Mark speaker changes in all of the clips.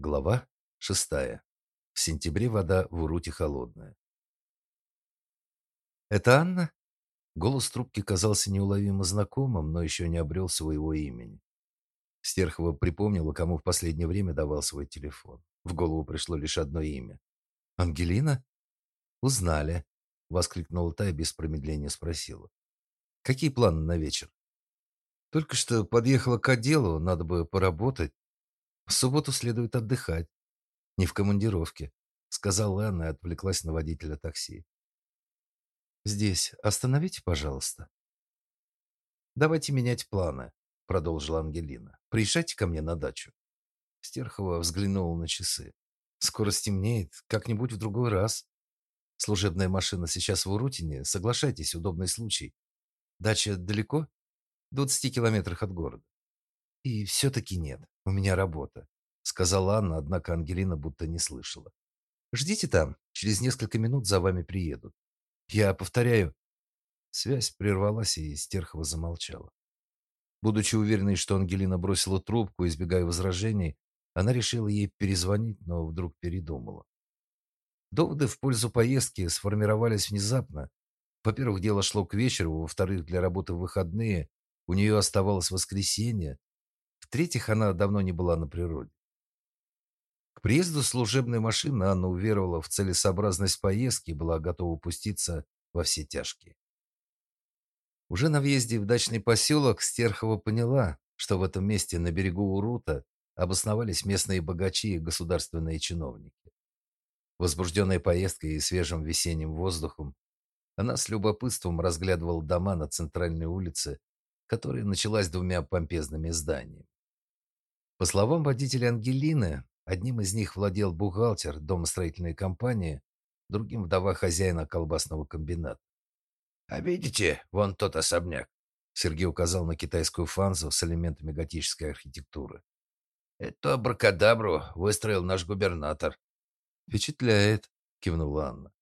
Speaker 1: Глава шестая. В сентябре вода в Уруте холодная. «Это Анна?» Голос трубки казался неуловимо знакомым, но еще не обрел своего имени. Стерхова припомнила, кому в последнее время давал свой телефон. В голову пришло лишь одно имя. «Ангелина?» «Узнали», — воскликнула та и без промедления спросила. «Какие планы на вечер?» «Только что подъехала к отделу, надо бы поработать. В субботу следует отдыхать. Не в командировке, сказала Анна и отвлеклась на водителя такси. Здесь остановите, пожалуйста. Давайте менять планы, продолжила Ангелина. Приезжайте ко мне на дачу. Стерхова взглянула на часы. Скоро стемнеет, как-нибудь в другой раз. Служебная машина сейчас в Урутине, соглашайтесь, удобный случай. Дача далеко? В 20 километрах от города. И все таки нет. У меня работа, сказала Анна, однако Ангелина будто не слышала. Ждите там, через несколько минут за вами приедут. Я повторяю. Связь прервалась, и Стерхова замолчала. Будучи уверенной, что Ангелина бросила трубку, избегая возражений, она решила ей перезвонить, но вдруг передумала. Доводы в пользу поездки сформировались внезапно. Во-первых, дело шло к вечеру, во-вторых, для работы в выходные у нее оставалось воскресенье, в-третьих, она давно не была на природе. К приезду служебной машины Анна уверовала в целесообразность поездки и была готова пуститься во все тяжкие. Уже на въезде в дачный поселок Стерхова поняла, что в этом месте на берегу Урута обосновались местные богачи и государственные чиновники. Возбужденная поездкой и свежим весенним воздухом, она с любопытством разглядывала дома на центральной улице, которая началась двумя помпезными зданиями. По словам водителя Ангелины, одним из них владел бухгалтер домостроительной компании, другим вдова хозяина колбасного комбината.
Speaker 2: «А видите, вон тот особняк?»
Speaker 1: Сергей указал на китайскую фанзу с элементами готической архитектуры.
Speaker 2: «Это абракадабру выстроил наш губернатор».
Speaker 1: «Впечатляет», — кивнула Анна.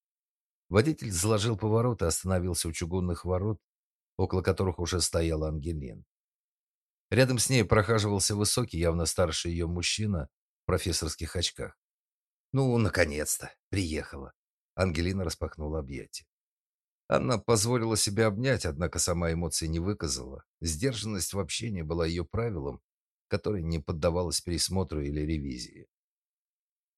Speaker 1: Водитель заложил поворот и остановился у чугунных ворот, около которых уже стояла Ангелина. Рядом с ней прохаживался высокий, явно старше ее мужчина в профессорских очках. «Ну, наконец-то! Приехала!» Ангелина распахнула объятия. Анна позволила себя обнять, однако сама эмоций не выказала. Сдержанность в общении была ее правилом, которое не поддавалось пересмотру или ревизии.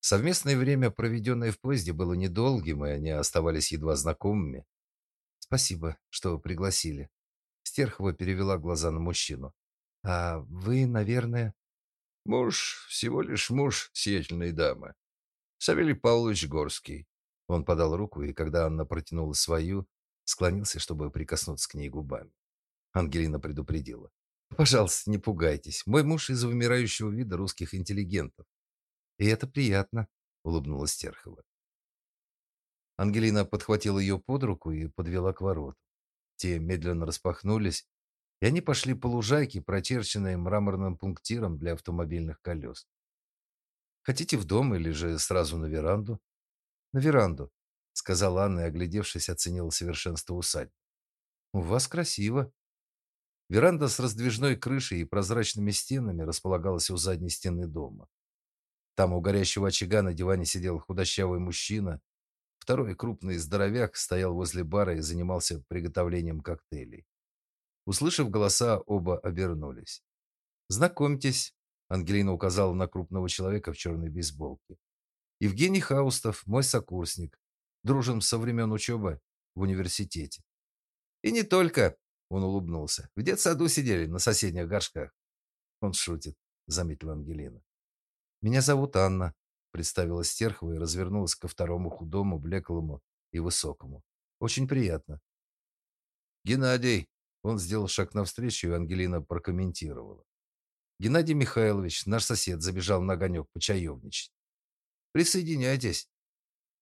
Speaker 1: Совместное время, проведенное в поезде, было недолгим, и они оставались едва знакомыми. «Спасибо, что пригласили». Стерхова перевела глаза на мужчину. А вы, наверное,
Speaker 2: муж, всего лишь муж сиятельной дамы. Савелий Павлович Горский.
Speaker 1: Он подал руку, и когда Анна протянула свою, склонился, чтобы прикоснуться к ней губами. Ангелина предупредила: "Пожалуйста, не пугайтесь. Мой муж из вымирающего вида русских интеллигентов. И это приятно", улыбнулась Терхова. Ангелина подхватила ее под руку и подвела к воротам. Те медленно распахнулись, и они пошли по лужайке, прочерченной мраморным пунктиром для автомобильных колес. «Хотите в дом или же сразу на веранду?» «На веранду», — сказала Анна и, оглядевшись, оценила совершенство усадьбы. «У вас красиво». Веранда с раздвижной крышей и прозрачными стенами располагалась у задней стены дома. Там у горящего очага на диване сидел худощавый мужчина. Второй крупный здоровяк стоял возле бара и занимался приготовлением коктейлей. Услышав голоса, оба обернулись. «Знакомьтесь», — Ангелина указала на крупного человека в черной бейсболке. «Евгений Хаустов, мой сокурсник. Дружим со времен учебы в университете». «И не только», — он улыбнулся. «В детсаду сидели на соседних горшках». «Он шутит», — заметила Ангелина. «Меня зовут Анна», — представилась Стерхова и развернулась ко второму худому, блеклому и высокому. «Очень приятно».
Speaker 2: «Геннадий»,
Speaker 1: он сделал шаг навстречу, и Ангелина прокомментировала. Геннадий Михайлович, наш сосед, забежал на огонек почаевничать. Присоединяйтесь.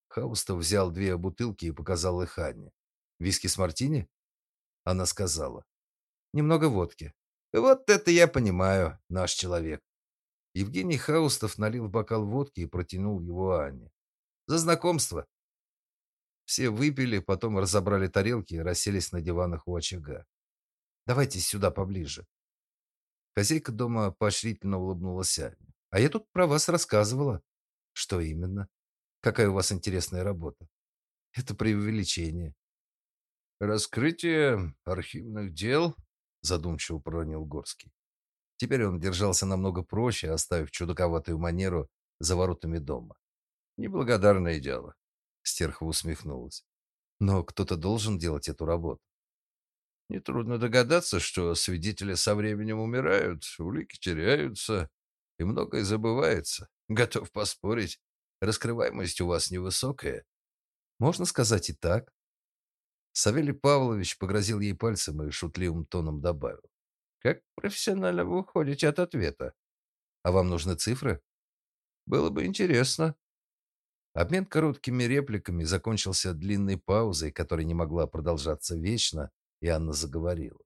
Speaker 1: Хаустов взял две бутылки и показал их Анне. Виски с мартини? Она сказала. Немного водки. Вот это я понимаю, наш человек. Евгений Хаустов налил в бокал водки и протянул его Анне. За знакомство. Все выпили, потом разобрали тарелки и расселись на диванах у очага. Давайте сюда поближе. Хозяйка дома поощрительно улыбнулась Анне. А я тут про вас рассказывала. Что именно? Какая у вас интересная работа? Это преувеличение.
Speaker 2: Раскрытие архивных дел, задумчиво проронил Горский.
Speaker 1: Теперь он держался намного проще, оставив чудаковатую манеру за воротами дома.
Speaker 2: Неблагодарное дело,
Speaker 1: Стерхова усмехнулась. Но кто-то должен делать эту работу.
Speaker 2: Нетрудно догадаться, что свидетели со временем умирают, улики теряются, и многое забывается. Готов поспорить, раскрываемость у вас невысокая.
Speaker 1: Можно сказать и так. Савелий Павлович погрозил ей пальцем и шутливым тоном добавил.
Speaker 2: Как профессионально вы уходите от ответа?
Speaker 1: А вам нужны цифры?
Speaker 2: Было бы интересно.
Speaker 1: Обмен короткими репликами закончился длинной паузой, которая не могла продолжаться вечно, и Анна заговорила.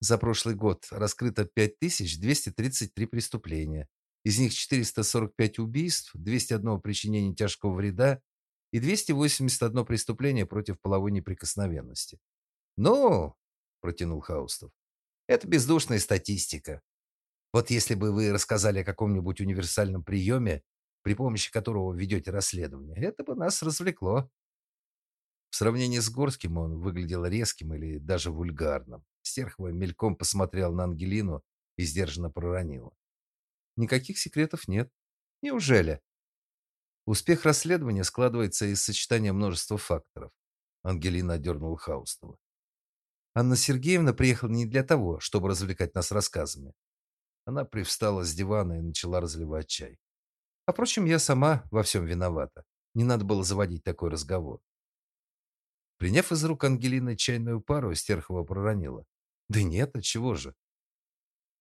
Speaker 1: За прошлый год раскрыто 5233 преступления. Из них 445 убийств, 201 причинение тяжкого вреда и 281 преступление против половой неприкосновенности. «Ну!» – протянул Хаустов. «Это бездушная статистика. Вот если бы вы рассказали о каком-нибудь универсальном приеме, при помощи которого ведете расследование, это бы нас развлекло». В сравнении с Горским он выглядел резким или даже вульгарным. Стерхова мельком посмотрел на Ангелину и сдержанно проронила. Никаких секретов нет. Неужели? Успех расследования складывается из сочетания множества факторов. Ангелина одернула Хаустова. Анна Сергеевна приехала не для того, чтобы развлекать нас рассказами. Она привстала с дивана и начала разливать чай. Впрочем, я сама во всем виновата. Не надо было заводить такой разговор. Приняв из рук Ангелины чайную пару, Стерхова проронила: "Да нет, от чего же?"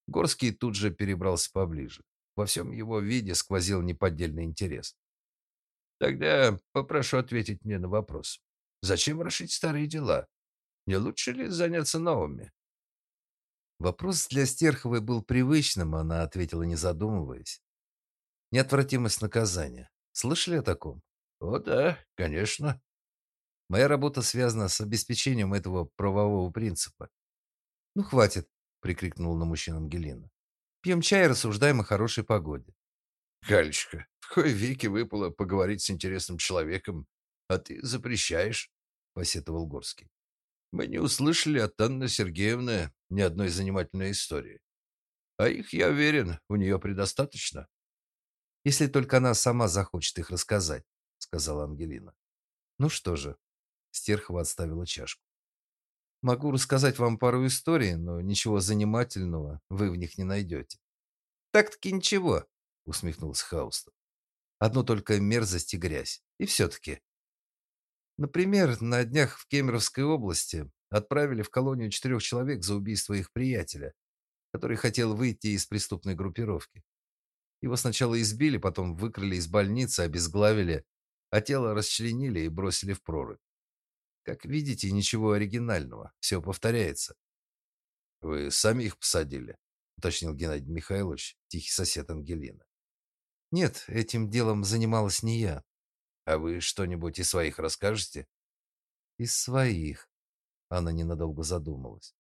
Speaker 1: Горский тут же перебрался поближе. Во всем его виде сквозил неподдельный интерес.
Speaker 2: Тогда попрошу ответить мне на вопрос. Зачем ворошить старые дела? Не лучше ли заняться новыми?
Speaker 1: Вопрос для Стерховой был привычным, она ответила, не задумываясь. Неотвратимость наказания. Слышали о таком?
Speaker 2: О да, конечно.
Speaker 1: Моя работа связана с обеспечением этого правового принципа. Ну хватит, прикрикнула на мужчину Ангелина. Пьем чай и рассуждаем о хорошей погоде.
Speaker 2: Галечка, в кое веки выпало поговорить с интересным человеком, а ты запрещаешь, посетовал Горский. Мы не услышали от Анны Сергеевны ни одной занимательной истории. А их, я уверен, у нее предостаточно.
Speaker 1: Если только она сама захочет их рассказать, сказала Ангелина. Ну что же, Стерхова отставила чашку. Могу рассказать вам пару историй, но ничего занимательного вы в них не найдете». «Так-таки ничего», — усмехнулся Хаустов. «Одно только мерзость и грязь. И все-таки». Например, на днях в Кемеровской области отправили в колонию четырех человек за убийство их приятеля, который хотел выйти из преступной группировки. Его сначала избили, потом выкрали из больницы, обезглавили, а тело расчленили и бросили в прорубь. Как видите, ничего оригинального, все повторяется.
Speaker 2: Вы сами их посадили,
Speaker 1: уточнил Геннадий Михайлович, тихий сосед Ангелины. Нет, этим делом занималась не я.
Speaker 2: А вы что-нибудь из своих расскажете?
Speaker 1: Из своих. Она ненадолго задумалась.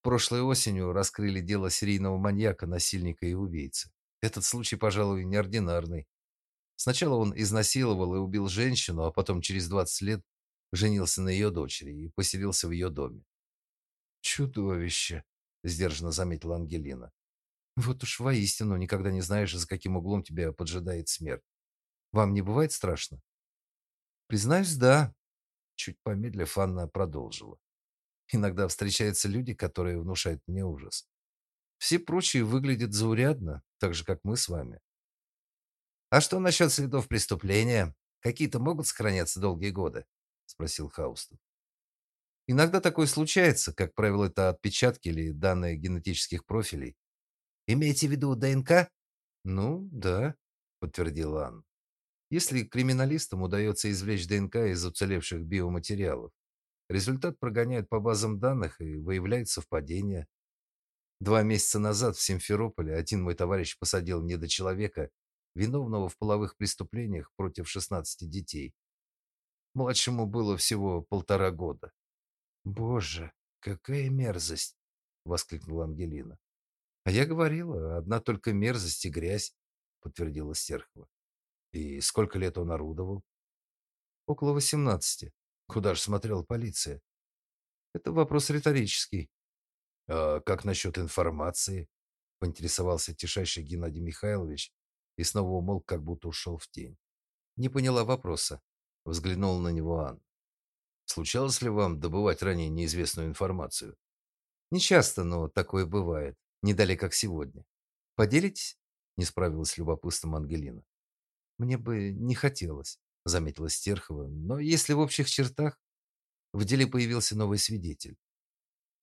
Speaker 1: Прошлой осенью раскрыли дело серийного маньяка, насильника и убийцы. Этот случай, пожалуй, неординарный. Сначала он изнасиловал и убил женщину, а потом через 20 лет женился на ее дочери и поселился в ее доме. Чудовище, сдержанно заметила Ангелина. Вот уж воистину никогда не знаешь, за каким углом тебя поджидает смерть. Вам не бывает страшно? Признаюсь, да. Чуть помедлив, Анна продолжила. Иногда встречаются люди, которые внушают мне ужас. Все прочие выглядят заурядно, так же, как мы с вами. А что насчет следов преступления? Какие-то могут сохраняться долгие годы? Спросил Хаустов. Иногда такое случается, как правило, это отпечатки или данные генетических профилей. Имеете в виду ДНК? Ну, да, подтвердила Анна. Если криминалистам удается извлечь ДНК из уцелевших биоматериалов, результат прогоняют по базам данных и выявляют совпадения. Два месяца назад в Симферополе один мой товарищ посадил недочеловека, виновного в половых преступлениях против 16 детей. Младшему было всего полтора года. Боже, какая мерзость, воскликнула Ангелина. А я говорила, одна только мерзость и грязь, подтвердила Стерхова. И сколько лет он орудовал? Около восемнадцати. Куда же смотрела полиция? Это вопрос риторический. А как насчет информации? Поинтересовался тишайший Геннадий Михайлович и снова умолк, как будто ушел в тень. Не поняла вопроса. Взглянула на него Анна. Случалось ли вам добывать ранее неизвестную информацию? Не часто, но такое бывает. Не дали, как сегодня. Поделитесь? Не справилась с любопытством Ангелина. Мне бы не хотелось, заметила Стерхова, но если в общих чертах в деле появился новый свидетель.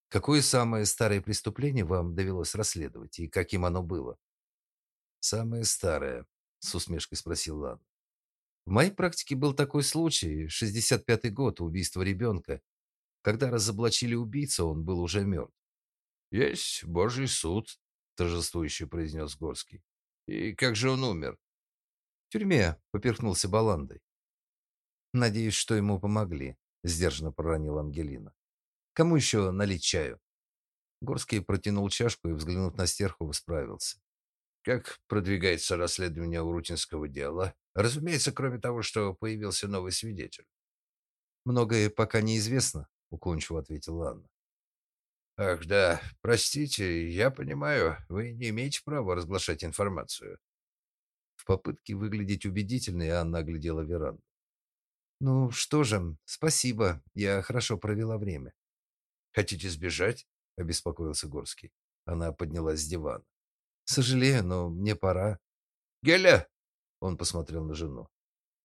Speaker 1: Какое самое старое преступление вам довелось расследовать и каким оно было? Самое старое, с усмешкой спросил Лан. В моей практике был такой случай, 65-й год, убийство ребенка. Когда разоблачили убийцу, он был уже мертв.
Speaker 2: «Есть Божий суд», — торжествующе произнес Горский. «И как же он умер?»
Speaker 1: «В тюрьме», — поперхнулся Баландой. «Надеюсь, что ему помогли», — сдержанно проронила Ангелина. «Кому еще налить чаю?» Горский протянул чашку и, взглянув на Стерхова, справился.
Speaker 2: «Как продвигается расследование Урутинского дела? Разумеется, кроме того, что появился новый свидетель».
Speaker 1: «Многое пока неизвестно», — уклончиво ответила Анна.
Speaker 2: Ах, да, простите, я понимаю, вы не имеете права разглашать информацию.
Speaker 1: В попытке выглядеть убедительной Анна оглядела веранду. Ну что же, спасибо, я хорошо провела время.
Speaker 2: Хотите сбежать? обеспокоился Горский. Она поднялась с дивана.
Speaker 1: Сожалею, но мне пора.
Speaker 2: Геля, он посмотрел на жену.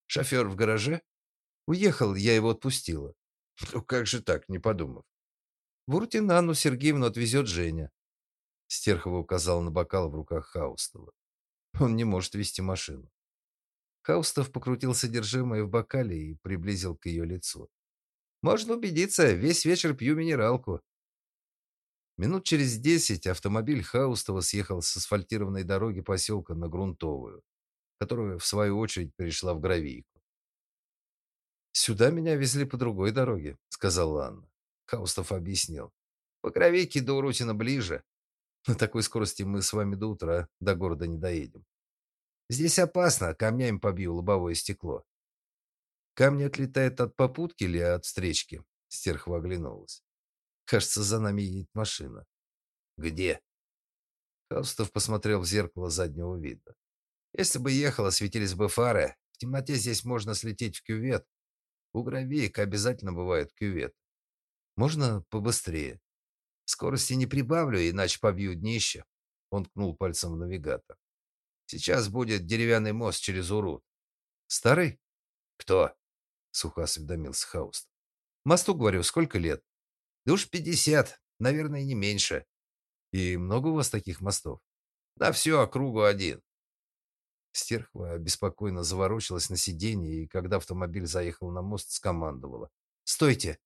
Speaker 2: Шофер в гараже?
Speaker 1: Уехал, я его отпустила.
Speaker 2: Ну как же так, не подумав?
Speaker 1: Вуртин Анну Сергеевну отвезет Женя. Стерхова указал на бокал в руках Хаустова. Он не может вести машину. Хаустов покрутил содержимое в бокале и приблизил к ее лицу. Можно убедиться, весь вечер пью минералку. Минут через десять автомобиль Хаустова съехал с асфальтированной дороги поселка на грунтовую, которая, в свою очередь, перешла в гравийку. «Сюда меня везли по другой дороге», — сказала Анна. Хаустов объяснил. По Кровейке до Урутина ближе. На такой скорости мы с вами до утра до города не доедем. Здесь опасно, камнями побью лобовое стекло. Камни отлетают от попутки или от встречки? Стерхова оглянулась. Кажется, за нами едет машина. Где? Хаустов посмотрел в зеркало заднего вида. Если бы ехала, светились бы фары. В темноте здесь можно слететь в кювет. У гравеек обязательно бывает кювет. Можно побыстрее? Скорости не прибавлю, иначе побью днище. Он ткнул пальцем в навигатор. Сейчас будет деревянный мост через Урут. Старый? Кто? Сухо осведомился Хауст. Мосту, говорю, сколько лет? Да уж пятьдесят, наверное, не меньше. И много у вас таких мостов? На всю округу один. Стерхова беспокойно заворочилась на сиденье, и когда автомобиль заехал на мост, скомандовала. «Стойте!»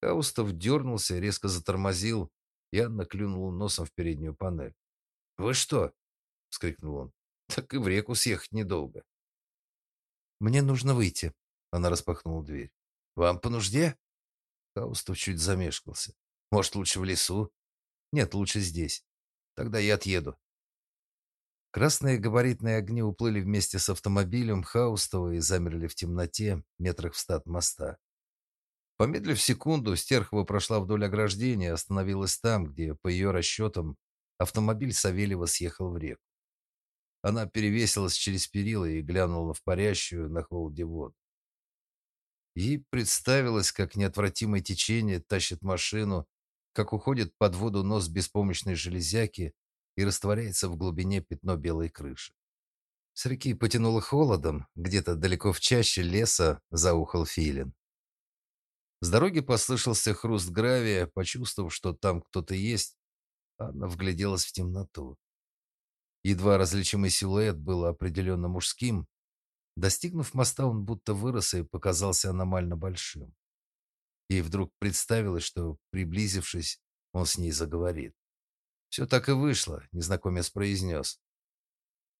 Speaker 1: Хаустов дернулся, резко затормозил. и Анна клюнула носом в переднюю панель. «Вы что?» — вскрикнул он. «Так и в реку съехать недолго». «Мне нужно выйти», — она распахнула дверь. «Вам по нужде?» Хаустов чуть замешкался. «Может, лучше в лесу?» «Нет, лучше здесь. Тогда я отъеду». Красные габаритные огни уплыли вместе с автомобилем Хаустова и замерли в темноте метрах в ста от моста. Помедлив секунду, Стерхова прошла вдоль ограждения остановилась там, где, по ее расчетам, автомобиль Савельева съехал в реку. Она перевесилась через перила и глянула в парящую на холоде воду. Ей представилось, как неотвратимое течение тащит машину, как уходит под воду нос беспомощной железяки и растворяется в глубине пятно белой крыши. С реки потянуло холодом, где-то далеко в чаще леса заухал филин. С дороги послышался хруст гравия, почувствовав, что там кто-то есть, Анна вгляделась в темноту. Едва различимый силуэт был определенно мужским. Достигнув моста, он будто вырос и показался аномально большим. Ей вдруг представилось, что, приблизившись, он с ней заговорит. Все так и вышло, незнакомец произнес.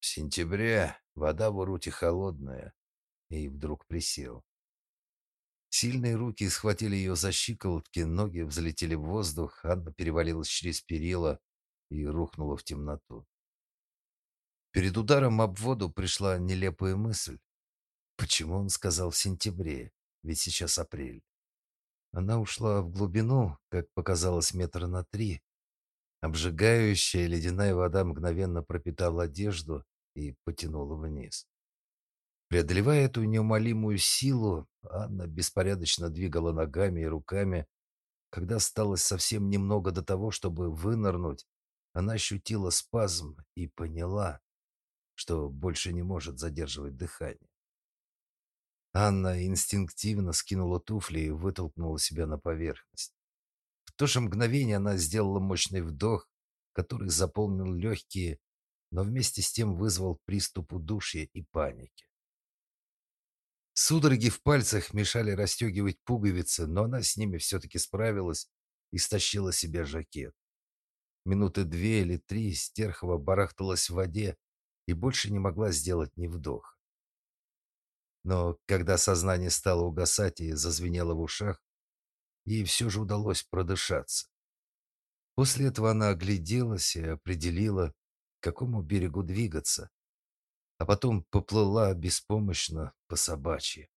Speaker 1: В сентябре вода в Уруте холодная. И вдруг присел. Сильные руки схватили ее за щиколотки, ноги взлетели в воздух, Анна перевалилась через перила, и рухнула в темноту. Перед ударом об воду пришла нелепая мысль. Почему он сказал в сентябре? Ведь сейчас апрель. Она ушла в глубину, как показалось, метра на три. Обжигающая ледяная вода мгновенно пропитала одежду и потянула вниз. Преодолевая эту неумолимую силу, Анна беспорядочно двигала ногами и руками. Когда осталось совсем немного до того, чтобы вынырнуть, она ощутила спазм и поняла, что больше не может задерживать дыхание. Анна инстинктивно скинула туфли и вытолкнула себя на поверхность. То же мгновение она сделала мощный вдох, который заполнил легкие, но вместе с тем вызвал приступ удушья и паники. Судороги в пальцах мешали расстегивать пуговицы, но она с ними все-таки справилась и стащила себе жакет. Минуты две или три Стерхова барахталась в воде и больше не могла сделать ни вдоха. Но когда сознание стало угасать и зазвенело в ушах, ей все же удалось продышаться. После этого она огляделась и определила, к какому берегу двигаться, а потом поплыла беспомощно по собачьи.